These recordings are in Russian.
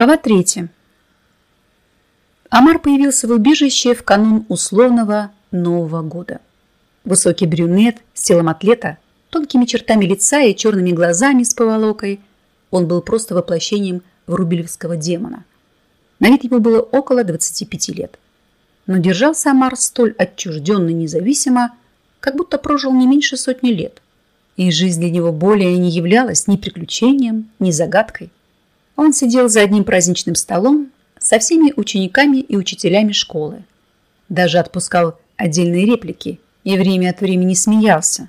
Глава третья. Амар появился в убежище в канун условного Нового года. Высокий брюнет с телом атлета, тонкими чертами лица и черными глазами с поволокой. Он был просто воплощением врубелевского демона. На вид ему было около 25 лет. Но держался Амар столь отчужденно независимо, как будто прожил не меньше сотни лет. И жизнь для него более не являлась ни приключением, ни загадкой. Он сидел за одним праздничным столом со всеми учениками и учителями школы. Даже отпускал отдельные реплики и время от времени смеялся.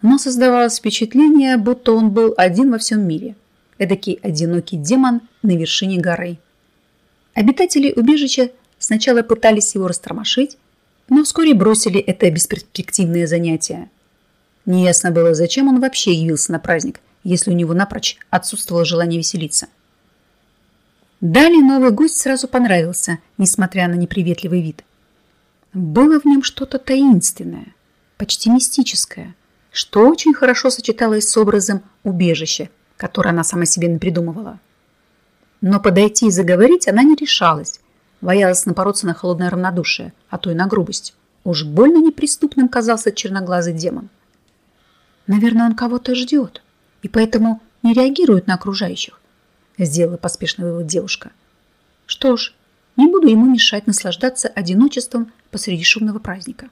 Но создавалось впечатление, будто он был один во всем мире. Эдакий одинокий демон на вершине горы. Обитатели убежища сначала пытались его растормошить, но вскоре бросили это бесперспективное занятие. Неясно было, зачем он вообще явился на праздник, если у него напрочь отсутствовало желание веселиться. Далее новый гость сразу понравился, несмотря на неприветливый вид. Было в нем что-то таинственное, почти мистическое, что очень хорошо сочеталось с образом убежища, которое она сама себе напридумывала. Но подойти и заговорить она не решалась, боялась напороться на холодное равнодушие, а то и на грубость. Уж больно неприступным казался черноглазый демон. Наверное, он кого-то ждет, и поэтому не реагирует на окружающих сделала поспешный вывод девушка. Что ж, не буду ему мешать наслаждаться одиночеством посреди шумного праздника.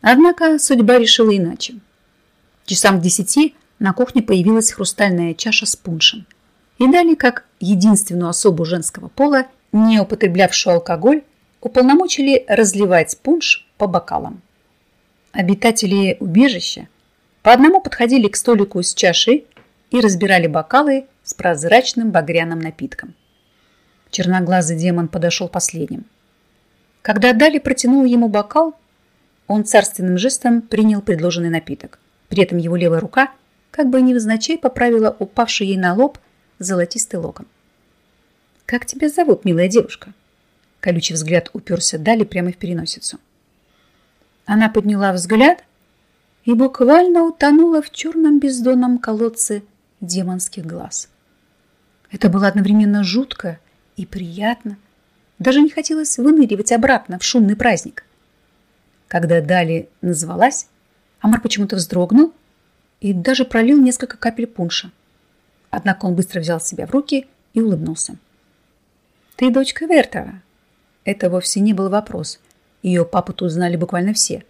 Однако судьба решила иначе. Часам к десяти на кухне появилась хрустальная чаша с пуншем. И далее, как единственную особу женского пола, не употреблявшую алкоголь, уполномочили разливать пунш по бокалам. Обитатели убежища по одному подходили к столику с чашей и разбирали бокалы с прозрачным багряным напитком. Черноглазый демон подошел последним. Когда Дали протянула ему бокал, он царственным жестом принял предложенный напиток. При этом его левая рука как бы невзначай поправила упавший ей на лоб золотистый локон. «Как тебя зовут, милая девушка?» Колючий взгляд уперся Дали прямо в переносицу. Она подняла взгляд и буквально утонула в черном бездонном колодце демонских глаз. Это было одновременно жутко и приятно. Даже не хотелось выныривать обратно в шумный праздник. Когда Дали назвалась, Амар почему-то вздрогнул и даже пролил несколько капель пунша. Однако он быстро взял себя в руки и улыбнулся. «Ты дочка Вертера?» Это вовсе не был вопрос. Ее папу тут знали буквально все.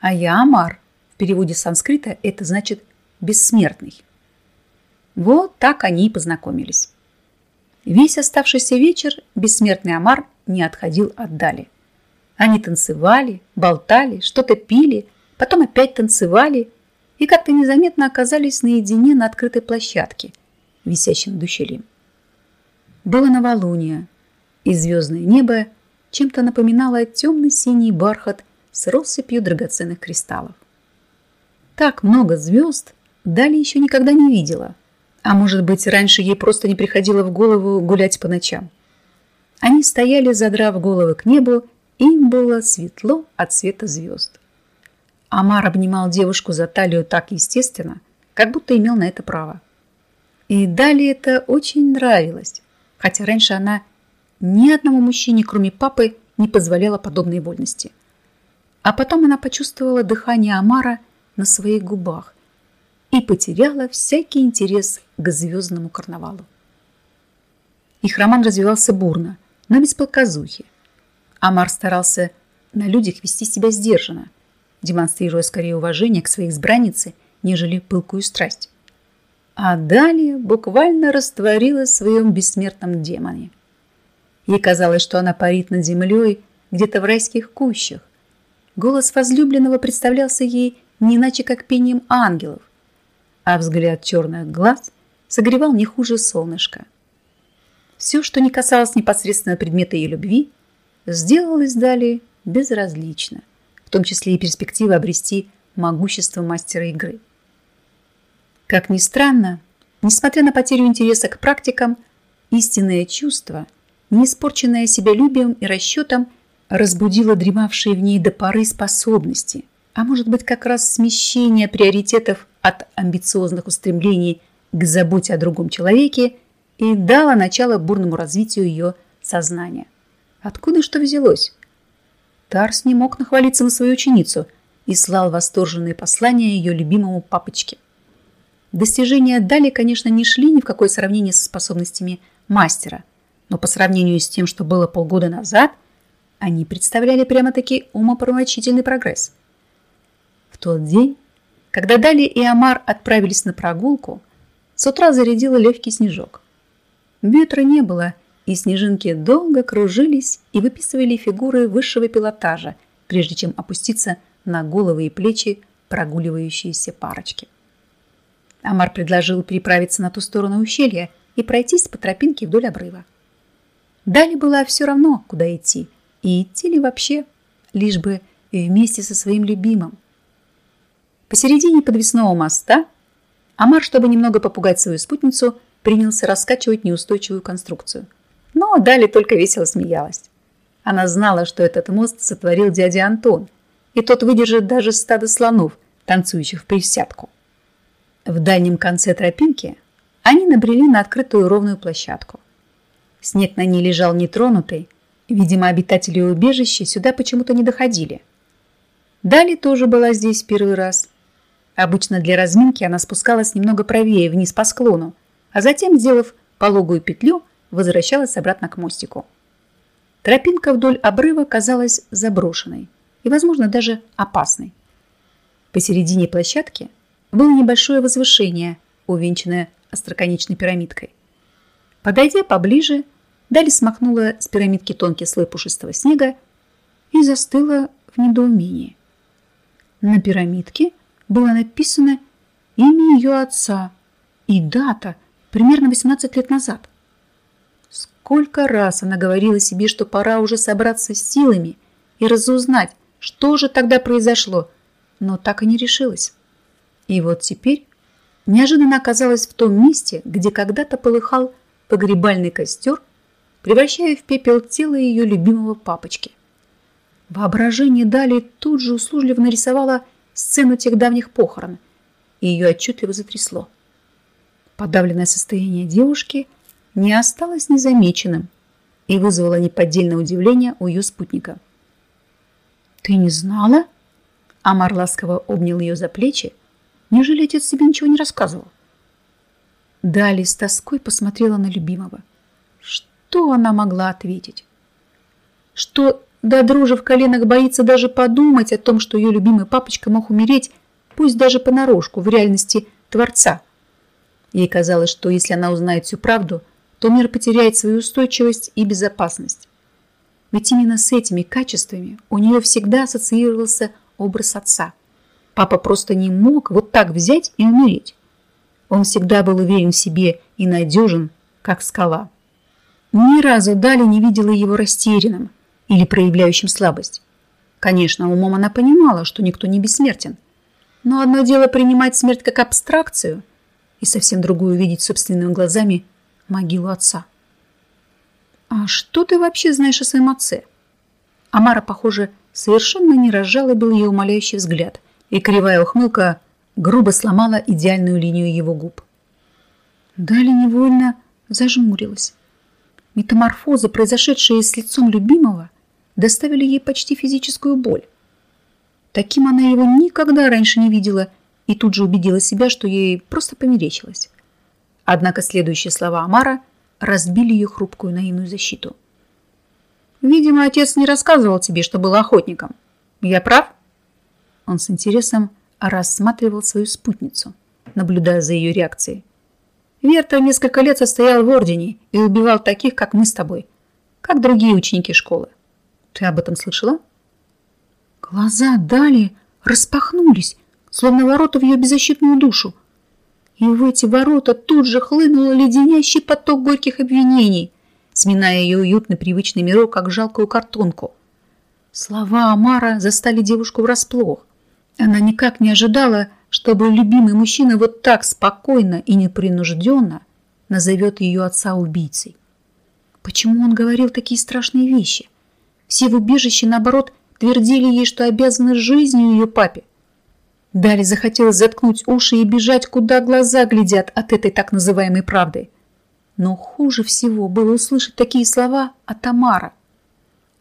А я Амар. В переводе с санскрита это значит «бессмертный». Вот так они и познакомились. Весь оставшийся вечер бессмертный Амар не отходил от Дали. Они танцевали, болтали, что-то пили, потом опять танцевали и как-то незаметно оказались наедине на открытой площадке, висящей над ущельем. Было новолуние, и звездное небо чем-то напоминало темно-синий бархат с россыпью драгоценных кристаллов. Так много звезд Дали еще никогда не видела – а может быть, раньше ей просто не приходило в голову гулять по ночам. Они стояли, задрав головы к небу, им было светло от света звезд. Амар обнимал девушку за талию так естественно, как будто имел на это право. И далее это очень нравилось, хотя раньше она ни одному мужчине, кроме папы, не позволяла подобной вольности. А потом она почувствовала дыхание Амара на своих губах и потеряла всякий интерес к звездному карнавалу. Их роман развивался бурно, но без показухи. Амар старался на людях вести себя сдержанно, демонстрируя скорее уважение к своей избраннице, нежели пылкую страсть. А далее буквально растворилась в своем бессмертном демоне. Ей казалось, что она парит над землей где-то в райских кущах. Голос возлюбленного представлялся ей не иначе, как пением ангелов, а взгляд черных глаз согревал не хуже солнышка. Все, что не касалось непосредственно предмета ее любви, сделалось далее безразлично, в том числе и перспектива обрести могущество мастера игры. Как ни странно, несмотря на потерю интереса к практикам, истинное чувство, не испорченное себялюбием и расчетом, разбудило дремавшие в ней до поры способности, а может быть как раз смещение приоритетов от амбициозных устремлений к заботе о другом человеке и дало начало бурному развитию ее сознания. Откуда что взялось? Тарс не мог нахвалиться на свою ученицу и слал восторженные послания ее любимому папочке. Достижения Дали, конечно, не шли ни в какое сравнение со способностями мастера, но по сравнению с тем, что было полгода назад, они представляли прямо-таки умопромочительный прогресс. В тот день, когда Дали и Амар отправились на прогулку, с утра зарядила легкий снежок. Ветра не было, и снежинки долго кружились и выписывали фигуры высшего пилотажа, прежде чем опуститься на головы и плечи прогуливающиеся парочки. Амар предложил переправиться на ту сторону ущелья и пройтись по тропинке вдоль обрыва. Дали было все равно, куда идти, и идти ли вообще, лишь бы вместе со своим любимым. Посередине подвесного моста Амар, чтобы немного попугать свою спутницу, принялся раскачивать неустойчивую конструкцию. Но Дали только весело смеялась. Она знала, что этот мост сотворил дядя Антон, и тот выдержит даже стадо слонов, танцующих в присядку. В дальнем конце тропинки они набрели на открытую ровную площадку. Снег на ней лежал нетронутый, видимо, обитатели убежища сюда почему-то не доходили. Дали тоже была здесь первый раз. Обычно для разминки она спускалась немного правее вниз по склону, а затем, сделав пологую петлю, возвращалась обратно к мостику. Тропинка вдоль обрыва казалась заброшенной и, возможно, даже опасной. Посередине площадки – было небольшое возвышение, увенчанное остроконечной пирамидкой. Подойдя поближе, Дали смахнула с пирамидки тонкий слой пушистого снега и застыла в недоумении. На пирамидке было написано имя ее отца и дата, примерно 18 лет назад. Сколько раз она говорила себе, что пора уже собраться с силами и разузнать, что же тогда произошло, но так и не решилась. И вот теперь неожиданно оказалась в том месте, где когда-то полыхал погребальный костер, превращая в пепел тело ее любимого папочки. Воображение Дали тут же услужливо нарисовало сцену тех давних похорон, и ее отчетливо затрясло. Подавленное состояние девушки не осталось незамеченным и вызвало неподдельное удивление у ее спутника. «Ты не знала?» Амар ласково обнял ее за плечи, Неужели отец себе ничего не рассказывал? Дали с тоской посмотрела на любимого. Что она могла ответить? Что до дрожи в коленах боится даже подумать о том, что ее любимый папочка мог умереть, пусть даже понарошку, в реальности Творца. Ей казалось, что если она узнает всю правду, то мир потеряет свою устойчивость и безопасность. Ведь именно с этими качествами у нее всегда ассоциировался образ отца – Папа просто не мог вот так взять и умереть. Он всегда был уверен в себе и надежен, как скала. Ни разу Дали не видела его растерянным или проявляющим слабость. Конечно, умом она понимала, что никто не бессмертен. Но одно дело принимать смерть как абстракцию, и совсем другое видеть собственными глазами могилу отца. «А что ты вообще знаешь о своем отце?» Амара, похоже, совершенно не разжалобил ее умоляющий взгляд – и кривая ухмылка грубо сломала идеальную линию его губ. Дали невольно зажмурилась. Метаморфозы, произошедшие с лицом любимого, доставили ей почти физическую боль. Таким она его никогда раньше не видела и тут же убедила себя, что ей просто померещилось. Однако следующие слова Амара разбили ее хрупкую наивную защиту. «Видимо, отец не рассказывал тебе, что был охотником. Я прав?» Он с интересом рассматривал свою спутницу, наблюдая за ее реакцией. Вертер несколько лет состоял в Ордене и убивал таких, как мы с тобой, как другие ученики школы. Ты об этом слышала? Глаза Дали распахнулись, словно ворота в ее беззащитную душу. И в эти ворота тут же хлынул леденящий поток горьких обвинений, сминая ее уютный привычный мирок, как жалкую картонку. Слова Амара застали девушку врасплох. Она никак не ожидала, чтобы любимый мужчина вот так спокойно и непринужденно назовет ее отца убийцей. Почему он говорил такие страшные вещи? Все в убежище, наоборот, твердили ей, что обязаны жизнью ее папе. Дали захотелось заткнуть уши и бежать, куда глаза глядят от этой так называемой правды. Но хуже всего было услышать такие слова от Тамара.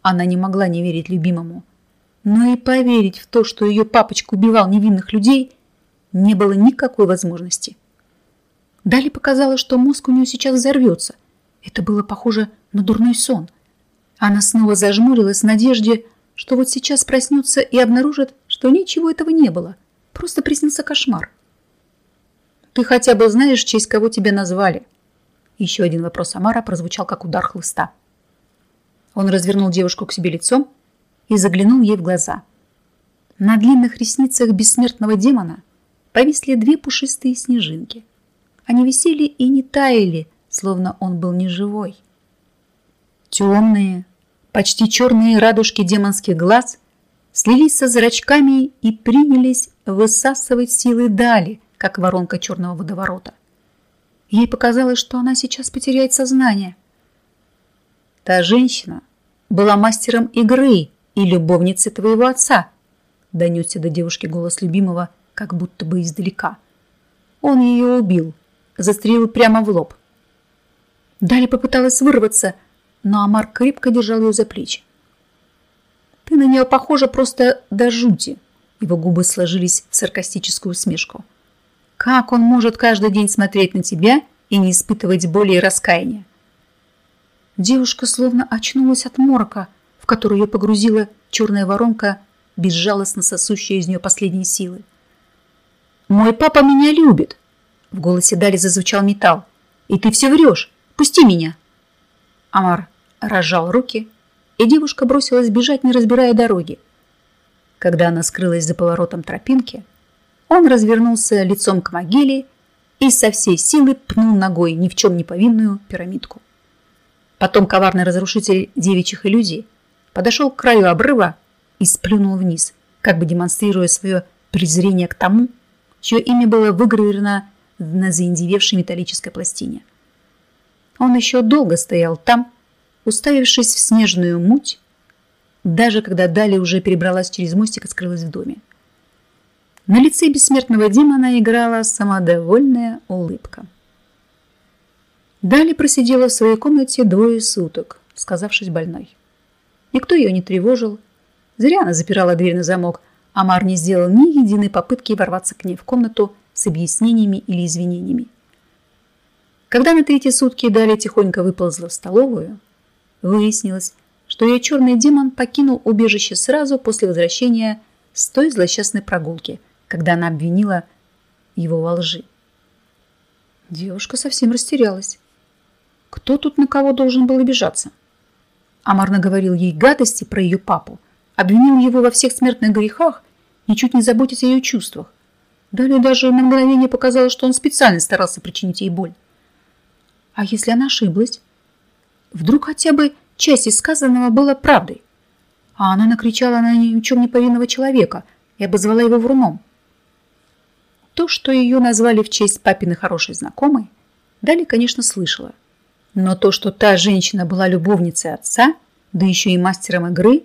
Она не могла не верить любимому. Но и поверить в то, что ее папочка убивал невинных людей, не было никакой возможности. Дали показалось, что мозг у нее сейчас взорвется. Это было похоже на дурной сон. Она снова зажмурилась в надежде, что вот сейчас проснется и обнаружит, что ничего этого не было. Просто приснился кошмар. «Ты хотя бы знаешь, в честь кого тебя назвали?» Еще один вопрос Амара прозвучал, как удар хлыста. Он развернул девушку к себе лицом и заглянул ей в глаза. На длинных ресницах бессмертного демона повисли две пушистые снежинки. Они висели и не таяли, словно он был неживой. Темные, почти черные радужки демонских глаз слились со зрачками и принялись высасывать силы дали, как воронка черного водоворота. Ей показалось, что она сейчас потеряет сознание. Та женщина была мастером игры и любовницей твоего отца, донесся до девушки голос любимого, как будто бы издалека. Он ее убил, застрелил прямо в лоб. Дали попыталась вырваться, но Амар крепко держал ее за плечи. «Ты на нее похожа просто до жути!» Его губы сложились в саркастическую усмешку. «Как он может каждый день смотреть на тебя и не испытывать боли и раскаяния?» Девушка словно очнулась от морока, в который ее погрузила черная воронка, безжалостно сосущая из нее последние силы. «Мой папа меня любит!» В голосе Дали зазвучал металл. «И ты все врешь! Пусти меня!» Амар разжал руки, и девушка бросилась бежать, не разбирая дороги. Когда она скрылась за поворотом тропинки, он развернулся лицом к могиле и со всей силы пнул ногой ни в чем не повинную пирамидку. Потом коварный разрушитель девичьих иллюзий подошел к краю обрыва и сплюнул вниз, как бы демонстрируя свое презрение к тому, чье имя было выгравировано на заиндевевшей металлической пластине. Он еще долго стоял там, уставившись в снежную муть, даже когда Дали уже перебралась через мостик и скрылась в доме. На лице бессмертного демона играла самодовольная улыбка. Дали просидела в своей комнате двое суток, сказавшись больной. Никто ее не тревожил. Зря она запирала дверь на замок. Амар не сделал ни единой попытки ворваться к ней в комнату с объяснениями или извинениями. Когда на третьи сутки Даля тихонько выползла в столовую, выяснилось, что ее черный демон покинул убежище сразу после возвращения с той злосчастной прогулки, когда она обвинила его во лжи. Девушка совсем растерялась. Кто тут на кого должен был обижаться? Амар наговорил ей гадости про ее папу, обвинил его во всех смертных грехах, ничуть не заботясь о ее чувствах. Далее даже на мгновение показалось, что он специально старался причинить ей боль. А если она ошиблась? Вдруг хотя бы часть из сказанного была правдой? А она накричала на ни в чем не повинного человека и обозвала его вруном. То, что ее назвали в честь папины хорошей знакомой, Дали, конечно, слышала. Но то, что та женщина была любовницей отца, да еще и мастером игры,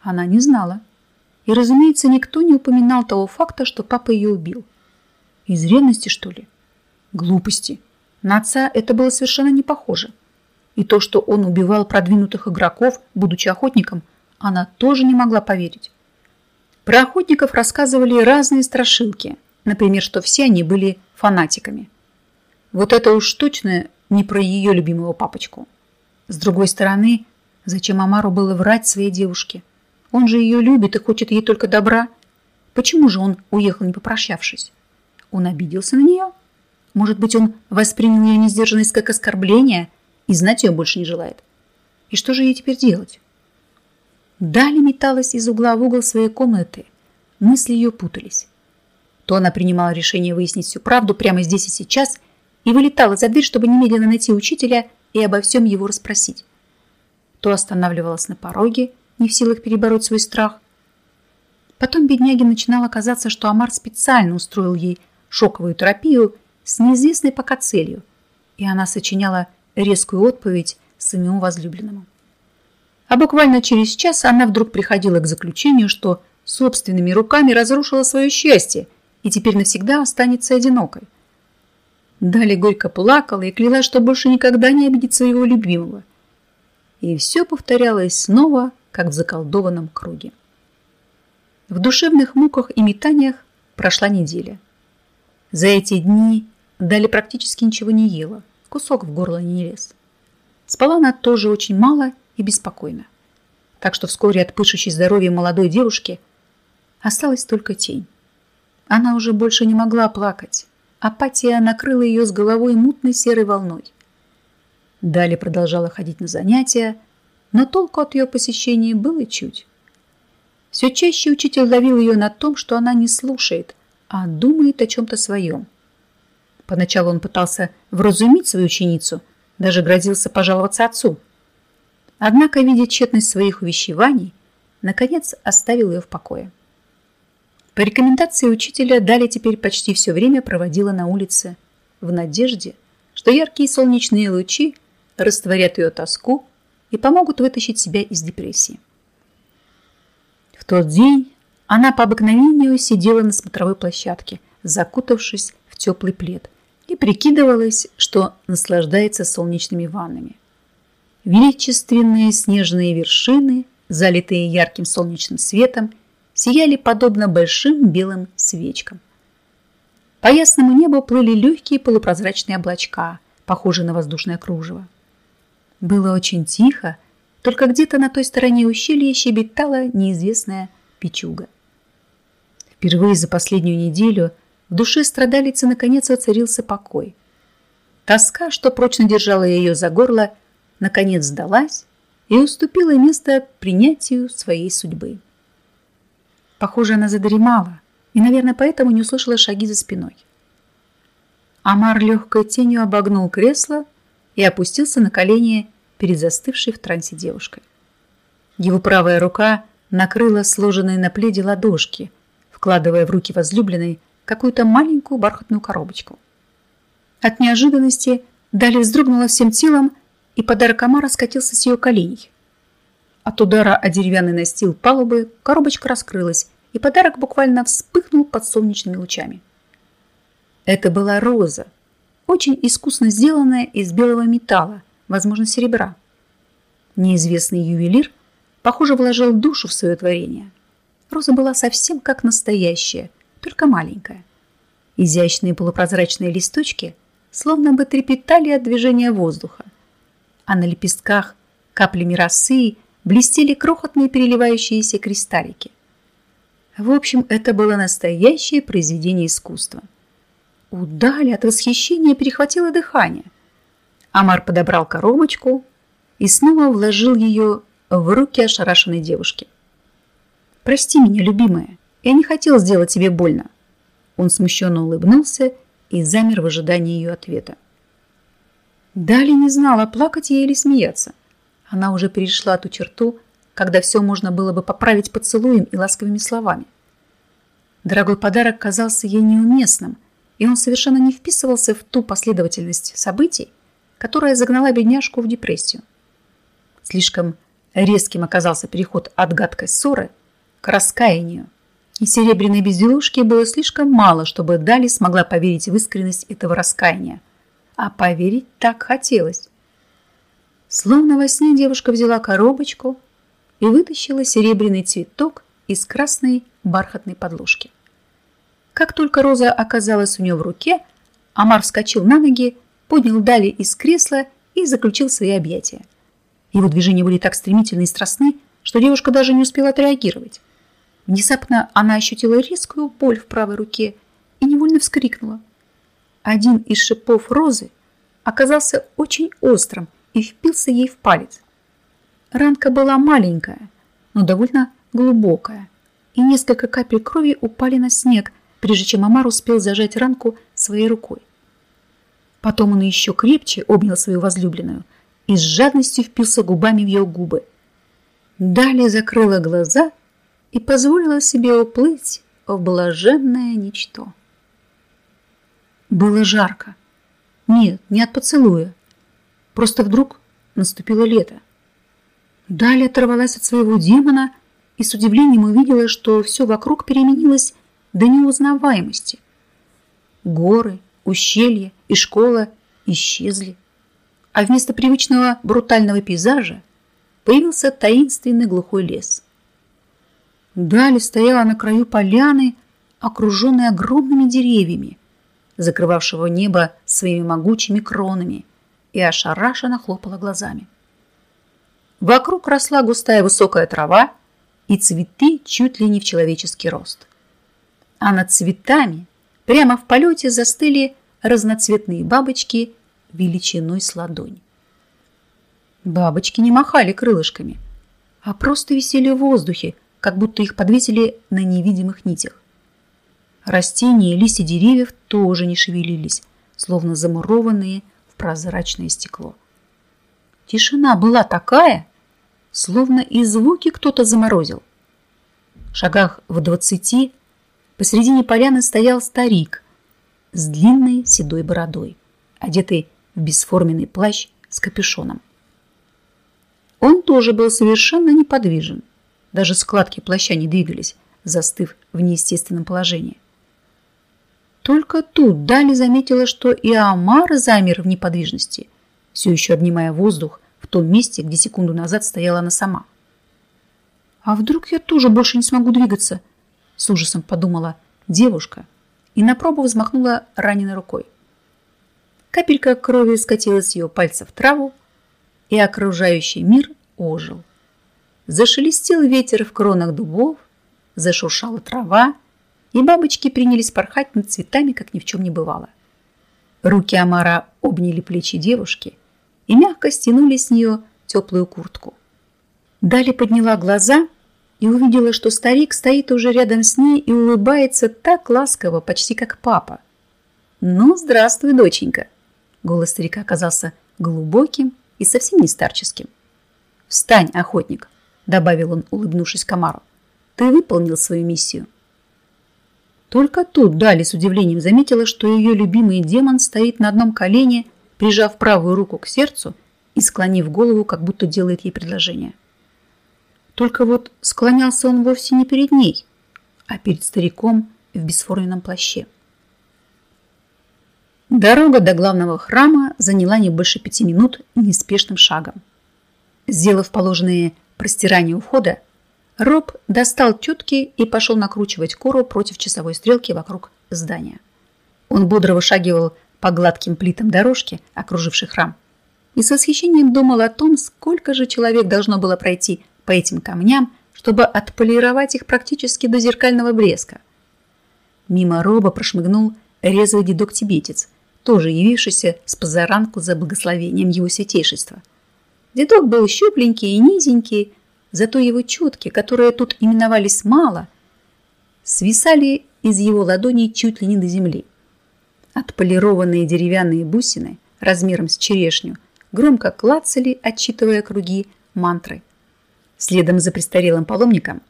она не знала. И, разумеется, никто не упоминал того факта, что папа ее убил. Из ревности, что ли? Глупости. На отца это было совершенно не похоже. И то, что он убивал продвинутых игроков, будучи охотником, она тоже не могла поверить. Про охотников рассказывали разные страшилки. Например, что все они были фанатиками. Вот это уж точно не про ее любимого папочку. С другой стороны, зачем Амару было врать своей девушке? Он же ее любит и хочет ей только добра. Почему же он уехал, не попрощавшись? Он обиделся на нее? Может быть, он воспринял ее несдержанность как оскорбление и знать ее больше не желает? И что же ей теперь делать? Дали металась из угла в угол своей комнаты. Мысли ее путались. То она принимала решение выяснить всю правду прямо здесь и сейчас – и вылетала за дверь, чтобы немедленно найти учителя и обо всем его расспросить. То останавливалась на пороге, не в силах перебороть свой страх. Потом бедняге начинало казаться, что Амар специально устроил ей шоковую терапию с неизвестной пока целью, и она сочиняла резкую отповедь своему возлюбленному. А буквально через час она вдруг приходила к заключению, что собственными руками разрушила свое счастье и теперь навсегда останется одинокой. Дали горько плакала и клялась, что больше никогда не обидит своего любимого. И все повторялось снова, как в заколдованном круге. В душевных муках и метаниях прошла неделя. За эти дни Дали практически ничего не ела, кусок в горло не лез. Спала она тоже очень мало и беспокойно. Так что вскоре от пышущей здоровьем молодой девушки осталась только тень. Она уже больше не могла плакать. Апатия накрыла ее с головой мутной серой волной. Дали продолжала ходить на занятия, но толку от ее посещения было чуть. Все чаще учитель ловил ее на том, что она не слушает, а думает о чем-то своем. Поначалу он пытался вразумить свою ученицу, даже грозился пожаловаться отцу. Однако, видя тщетность своих увещеваний, наконец оставил ее в покое. По рекомендации учителя Дали теперь почти все время проводила на улице в надежде, что яркие солнечные лучи растворят ее тоску и помогут вытащить себя из депрессии. В тот день она по обыкновению сидела на смотровой площадке, закутавшись в теплый плед, и прикидывалась, что наслаждается солнечными ваннами. Величественные снежные вершины, залитые ярким солнечным светом, сияли подобно большим белым свечкам. По ясному небу плыли легкие полупрозрачные облачка, похожие на воздушное кружево. Было очень тихо, только где-то на той стороне ущелья щебетала неизвестная печуга. Впервые за последнюю неделю – в душе страдалицы наконец воцарился покой. Тоска, что прочно держала ее за горло, наконец сдалась и уступила место принятию своей судьбы. Похоже, она задремала и, наверное, поэтому не услышала шаги за спиной. Амар легкой тенью обогнул кресло и опустился на колени перед застывшей в трансе девушкой. Его правая рука накрыла сложенные на пледе ладошки, вкладывая в руки возлюбленной какую-то маленькую бархатную коробочку. От неожиданности Дали вздрогнула всем телом, и подарок Амара скатился с ее коленей. От удара о деревянный настил палубы коробочка раскрылась, и подарок буквально вспыхнул под солнечными лучами. Это была роза, очень искусно сделанная из белого металла, возможно, серебра. Неизвестный ювелир, похоже, вложил душу в свое творение. Роза была совсем как настоящая – только маленькая. Изящные полупрозрачные листочки словно бы трепетали от движения воздуха, а на лепестках каплями росы блестели крохотные переливающиеся кристаллики. В общем, это было настоящее произведение искусства. У от восхищения перехватило дыхание. Амар подобрал коробочку и снова вложил ее в руки ошарашенной девушки. «Прости меня, любимая», я не хотел сделать тебе больно. Он смущенно улыбнулся и замер в ожидании ее ответа. Дали не знала, плакать ей или смеяться. Она уже перешла ту черту, когда все можно было бы поправить поцелуем и ласковыми словами. Дорогой подарок казался ей неуместным, и он совершенно не вписывался в ту последовательность событий, которая загнала бедняжку в депрессию. Слишком резким оказался переход от гадкой ссоры к раскаянию, и серебряной безделушки было слишком мало, чтобы Дали смогла поверить в искренность этого раскаяния. А поверить так хотелось. Словно во сне девушка взяла коробочку и вытащила серебряный цветок из красной бархатной подложки. Как только роза оказалась у нее в руке, Амар вскочил на ноги, поднял Дали из кресла и заключил свои объятия. Его движения были так стремительны и страстны, что девушка даже не успела отреагировать. Внезапно она ощутила резкую боль в правой руке и невольно вскрикнула. Один из шипов розы оказался очень острым и впился ей в палец. Ранка была маленькая, но довольно глубокая, и несколько капель крови упали на снег, прежде чем Амар успел зажать ранку своей рукой. Потом он еще крепче обнял свою возлюбленную и с жадностью впился губами в ее губы. Далее закрыла глаза и позволила себе уплыть в блаженное ничто. Было жарко. Нет, не от поцелуя. Просто вдруг наступило лето. Далее оторвалась от своего демона и с удивлением увидела, что все вокруг переменилось до неузнаваемости. Горы, ущелья и школа исчезли, а вместо привычного брутального пейзажа появился таинственный глухой лес. Дали стояла на краю поляны, окруженной огромными деревьями, закрывавшего небо своими могучими кронами, и ошарашенно хлопала глазами. Вокруг росла густая высокая трава и цветы чуть ли не в человеческий рост. А над цветами прямо в полете застыли разноцветные бабочки величиной с ладонь. Бабочки не махали крылышками, а просто висели в воздухе, как будто их подвесили на невидимых нитях. Растения и листья деревьев тоже не шевелились, словно замурованные в прозрачное стекло. Тишина была такая, словно и звуки кто-то заморозил. В шагах в двадцати посредине поляны стоял старик с длинной седой бородой, одетый в бесформенный плащ с капюшоном. Он тоже был совершенно неподвижен. Даже складки плаща не двигались, застыв в неестественном положении. Только тут Дали заметила, что и Амар замер в неподвижности, все еще обнимая воздух в том месте, где секунду назад стояла она сама. «А вдруг я тоже больше не смогу двигаться?» С ужасом подумала девушка и на пробу взмахнула раненой рукой. Капелька крови скатилась с ее пальца в траву, и окружающий мир ожил. Зашелестел ветер в кронах дубов, зашуршала трава, и бабочки принялись порхать над цветами, как ни в чем не бывало. Руки Амара обняли плечи девушки и мягко стянули с нее теплую куртку. Дали подняла глаза и увидела, что старик стоит уже рядом с ней и улыбается так ласково, почти как папа. «Ну, здравствуй, доченька!» Голос старика оказался глубоким и совсем не старческим. «Встань, охотник!» – добавил он, улыбнувшись Камару. «Ты выполнил свою миссию. Только тут Дали с удивлением заметила, что ее любимый демон стоит на одном колене, прижав правую руку к сердцу и склонив голову, как будто делает ей предложение. Только вот склонялся он вовсе не перед ней, а перед стариком в бесформенном плаще. Дорога до главного храма заняла не больше пяти минут неспешным шагом. Сделав положенные простирания у входа, Роб достал тетки и пошел накручивать кору против часовой стрелки вокруг здания. Он бодро вышагивал по гладким плитам дорожки, окружившей храм, и с восхищением думал о том, сколько же человек должно было пройти по этим камням, чтобы отполировать их практически до зеркального блеска. Мимо Роба прошмыгнул резвый дедок-тибетец, тоже явившийся с позаранку за благословением его святейшества. Дедок был щупленький и низенький, Зато его четки, которые тут именовались мало, свисали из его ладоней чуть ли не до земли. Отполированные деревянные бусины размером с черешню громко клацали, отчитывая круги мантры. Следом за престарелым паломником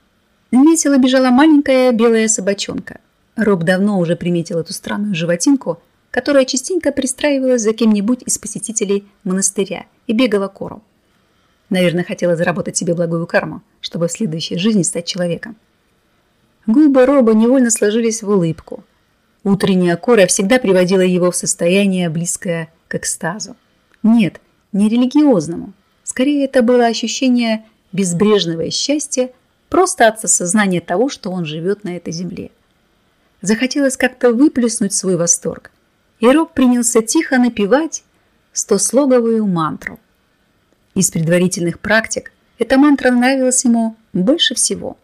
весело бежала маленькая белая собачонка. Роб давно уже приметил эту странную животинку, которая частенько пристраивалась за кем-нибудь из посетителей монастыря и бегала кором. Наверное, хотела заработать себе благую карму, чтобы в следующей жизни стать человеком. Губы Роба невольно сложились в улыбку. Утренняя кора всегда приводила его в состояние, близкое к экстазу. Нет, не религиозному. Скорее, это было ощущение безбрежного счастья просто от осознания того, что он живет на этой земле. Захотелось как-то выплеснуть свой восторг. И Роб принялся тихо напевать стослоговую мантру. Из предварительных практик эта мантра нравилась ему больше всего.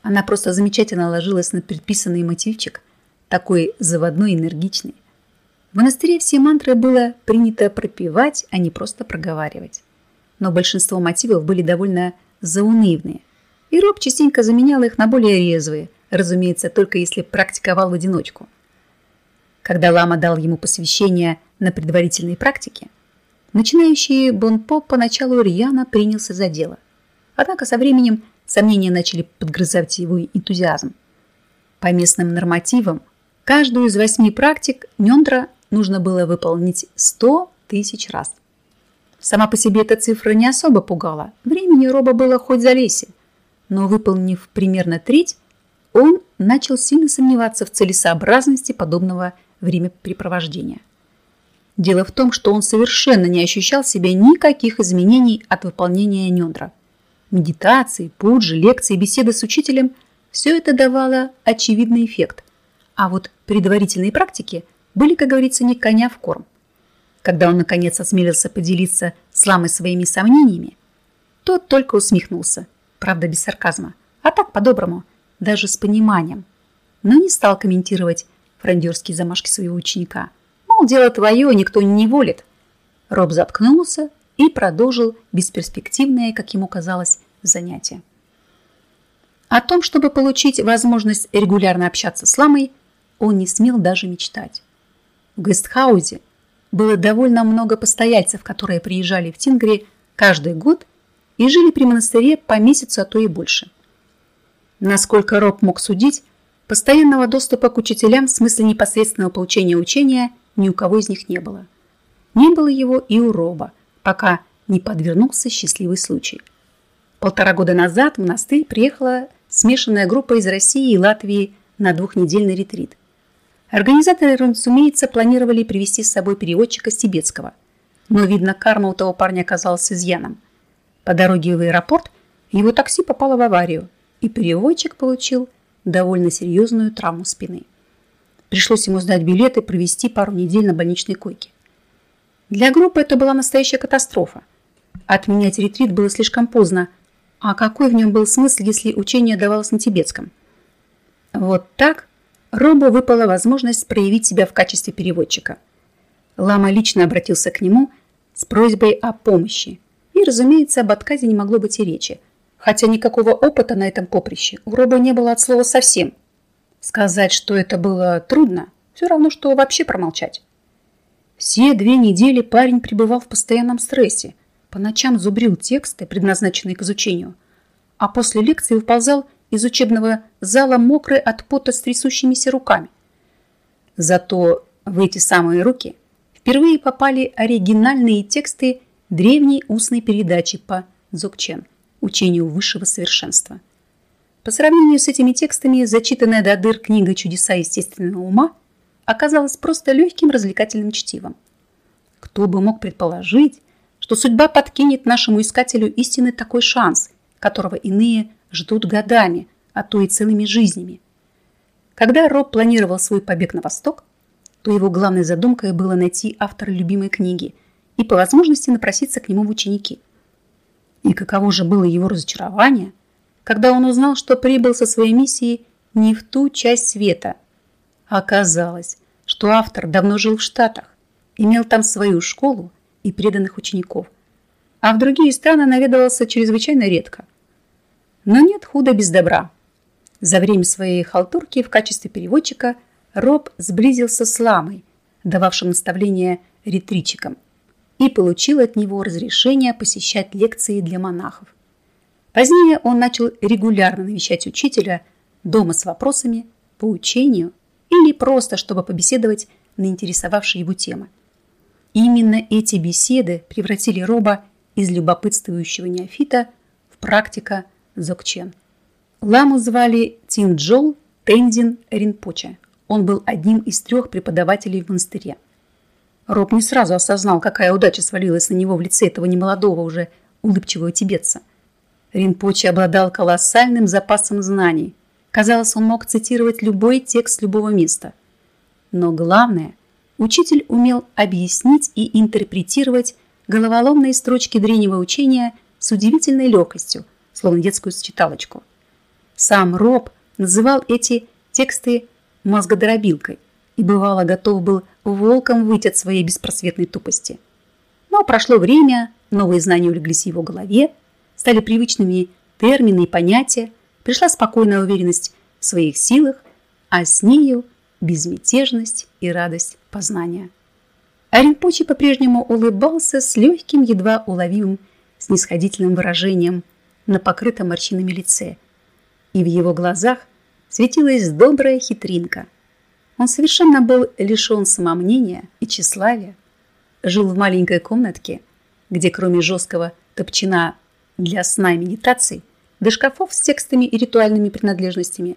Она просто замечательно ложилась на предписанный мотивчик, такой заводной, энергичный. В монастыре все мантры было принято пропевать, а не просто проговаривать. Но большинство мотивов были довольно заунывные, и Роб частенько заменял их на более резвые, разумеется, только если практиковал в одиночку. Когда лама дал ему посвящение на предварительной практике, Начинающий Бонпо поначалу рьяно принялся за дело. Однако со временем сомнения начали подгрызать его энтузиазм. По местным нормативам, каждую из восьми практик Нендра нужно было выполнить 100 тысяч раз. Сама по себе эта цифра не особо пугала. Времени Роба было хоть за лесе. Но выполнив примерно треть, он начал сильно сомневаться в целесообразности подобного времяпрепровождения. Дело в том, что он совершенно не ощущал себе никаких изменений от выполнения нендра. Медитации, пуджи, лекции, беседы с учителем – все это давало очевидный эффект. А вот предварительные практики были, как говорится, не коня в корм. Когда он, наконец, осмелился поделиться с Ламой своими сомнениями, тот только усмехнулся, правда, без сарказма, а так по-доброму, даже с пониманием, но не стал комментировать фрондерские замашки своего ученика. Мол, дело твое, никто не волит. Роб заткнулся и продолжил бесперспективное, как ему казалось, занятие. О том, чтобы получить возможность регулярно общаться с Ламой, он не смел даже мечтать. В гестхаузе было довольно много постояльцев, которые приезжали в Тингри каждый год и жили при монастыре по месяцу, а то и больше. Насколько Роб мог судить, постоянного доступа к учителям в смысле непосредственного получения учения ни у кого из них не было. Не было его и у Роба, пока не подвернулся счастливый случай. Полтора года назад в монастырь приехала смешанная группа из России и Латвии на двухнедельный ретрит. Организаторы, разумеется, планировали привести с собой переводчика с тибетского. Но, видно, карма у того парня оказалась изъяном. По дороге в аэропорт его такси попало в аварию, и переводчик получил довольно серьезную травму спины. Пришлось ему сдать билет и провести пару недель на больничной койке. Для группы это была настоящая катастрофа. Отменять ретрит было слишком поздно, а какой в нем был смысл, если учение давалось на тибетском? Вот так Робу выпала возможность проявить себя в качестве переводчика. Лама лично обратился к нему с просьбой о помощи. И, разумеется, об отказе не могло быть и речи. Хотя никакого опыта на этом поприще у Роба не было от слова совсем. Сказать, что это было трудно, все равно, что вообще промолчать. Все две недели парень пребывал в постоянном стрессе. По ночам зубрил тексты, предназначенные к изучению. А после лекции выползал из учебного зала мокрый от пота с трясущимися руками. Зато в эти самые руки впервые попали оригинальные тексты древней устной передачи по Дзогчен, учению высшего совершенства. По сравнению с этими текстами, зачитанная до дыр книга «Чудеса естественного ума» оказалась просто легким развлекательным чтивом. Кто бы мог предположить, что судьба подкинет нашему искателю истины такой шанс, которого иные ждут годами, а то и целыми жизнями. Когда Роб планировал свой побег на восток, то его главной задумкой было найти автора любимой книги и по возможности напроситься к нему в ученики. И каково же было его разочарование, когда он узнал, что прибыл со своей миссией не в ту часть света. Оказалось, что автор давно жил в Штатах, имел там свою школу и преданных учеников, а в другие страны наведывался чрезвычайно редко. Но нет худа без добра. За время своей халтурки в качестве переводчика Роб сблизился с Ламой, дававшим наставления ретричикам, и получил от него разрешение посещать лекции для монахов. Позднее он начал регулярно навещать учителя дома с вопросами по учению или просто, чтобы побеседовать на интересовавшие его темы. Именно эти беседы превратили Роба из любопытствующего неофита в практика Зокчен. Ламу звали Тинджол Тензин Ринпоче. Он был одним из трех преподавателей в монастыре. Роб не сразу осознал, какая удача свалилась на него в лице этого немолодого уже улыбчивого тибетца. Ринпоче обладал колоссальным запасом знаний. Казалось, он мог цитировать любой текст любого места. Но главное, учитель умел объяснить и интерпретировать головоломные строчки древнего учения с удивительной легкостью, словно детскую считалочку. Сам Роб называл эти тексты мозгодробилкой и бывало готов был волком выйти от своей беспросветной тупости. Но прошло время, новые знания улеглись в его голове, стали привычными термины и понятия, пришла спокойная уверенность в своих силах, а с нею безмятежность и радость познания. Оренпочи по-прежнему улыбался с легким, едва уловимым, снисходительным выражением на покрытом морщинами лице, и в его глазах светилась добрая хитринка. Он совершенно был лишен самомнения и тщеславия, жил в маленькой комнатке, где кроме жесткого топчина для сна и медитаций, до шкафов с текстами и ритуальными принадлежностями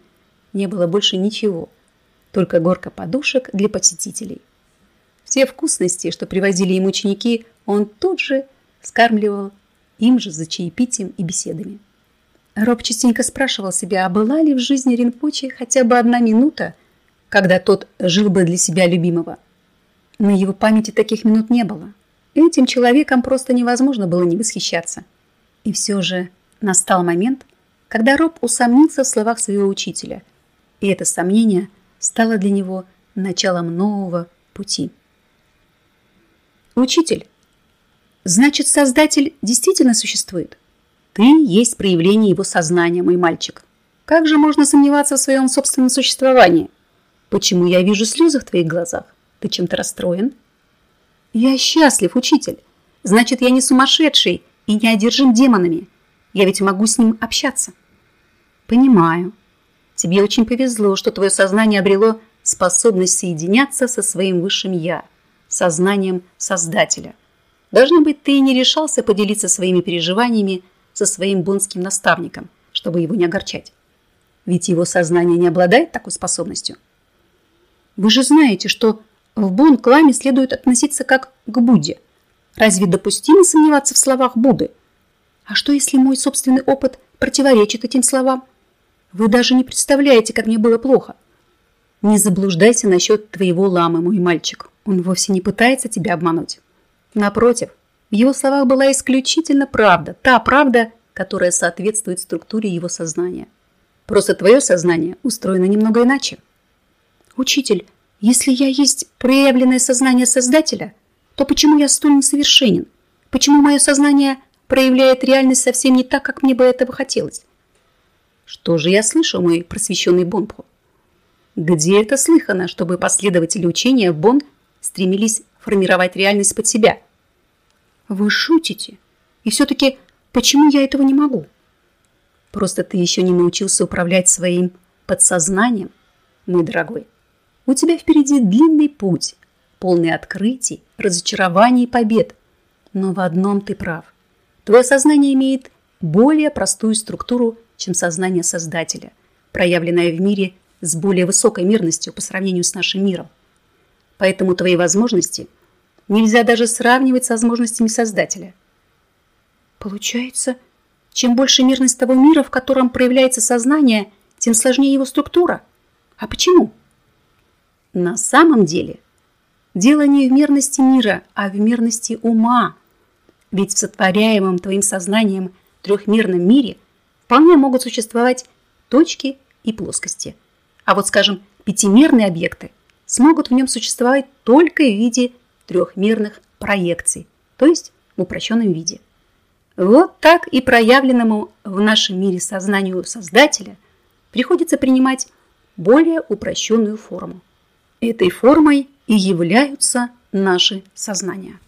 не было больше ничего, только горка подушек для посетителей. Те вкусности, что привозили ему ученики, он тут же скармливал им же за чаепитием и беседами. Роб частенько спрашивал себя, а была ли в жизни Ринпочи хотя бы одна минута, когда тот жил бы для себя любимого. На его памяти таких минут не было. Этим человеком просто невозможно было не восхищаться. И все же настал момент, когда Роб усомнился в словах своего учителя, и это сомнение стало для него началом нового пути. «Учитель, значит, Создатель действительно существует?» Ты есть проявление его сознания, мой мальчик. Как же можно сомневаться в своем собственном существовании? Почему я вижу слезы в твоих глазах? Ты чем-то расстроен? Я счастлив, учитель. Значит, я не сумасшедший и не одержим демонами. Я ведь могу с ним общаться. Понимаю. Тебе очень повезло, что твое сознание обрело способность соединяться со своим высшим «я», сознанием Создателя. Должно быть, ты не решался поделиться своими переживаниями со своим бонским наставником, чтобы его не огорчать. Ведь его сознание не обладает такой способностью. Вы же знаете, что в Бон-кламе следует относиться как к Будде. Разве допустимо сомневаться в словах Будды? А что, если мой собственный опыт противоречит этим словам? Вы даже не представляете, как мне было плохо. Не заблуждайся насчет твоего ламы, мой мальчик. Он вовсе не пытается тебя обмануть. Напротив, в его словах была исключительно правда, та правда, которая соответствует структуре его сознания. Просто твое сознание устроено немного иначе. Учитель, если я есть проявленное сознание Создателя, то почему я столь несовершенен? Почему мое сознание проявляет реальность совсем не так, как мне бы этого хотелось? Что же я слышу, мой просвещенный Бонпо? Где это слыхано, чтобы последователи учения Бон стремились формировать реальность под себя – вы шутите? И все-таки почему я этого не могу? Просто ты еще не научился управлять своим подсознанием, мой дорогой. У тебя впереди длинный путь, полный открытий, разочарований и побед. Но в одном ты прав. Твое сознание имеет более простую структуру, чем сознание Создателя, проявленное в мире с более высокой мирностью по сравнению с нашим миром. Поэтому твои возможности – нельзя даже сравнивать с возможностями Создателя. Получается, чем больше мирность того мира, в котором проявляется сознание, тем сложнее его структура. А почему? На самом деле, дело не в мерности мира, а в мерности ума. Ведь в сотворяемом твоим сознанием трехмерном мире вполне могут существовать точки и плоскости. А вот, скажем, пятимерные объекты смогут в нем существовать только в виде трехмерных проекций, то есть в упрощенном виде. Вот так и проявленному в нашем мире сознанию Создателя приходится принимать более упрощенную форму. Этой формой и являются наши сознания.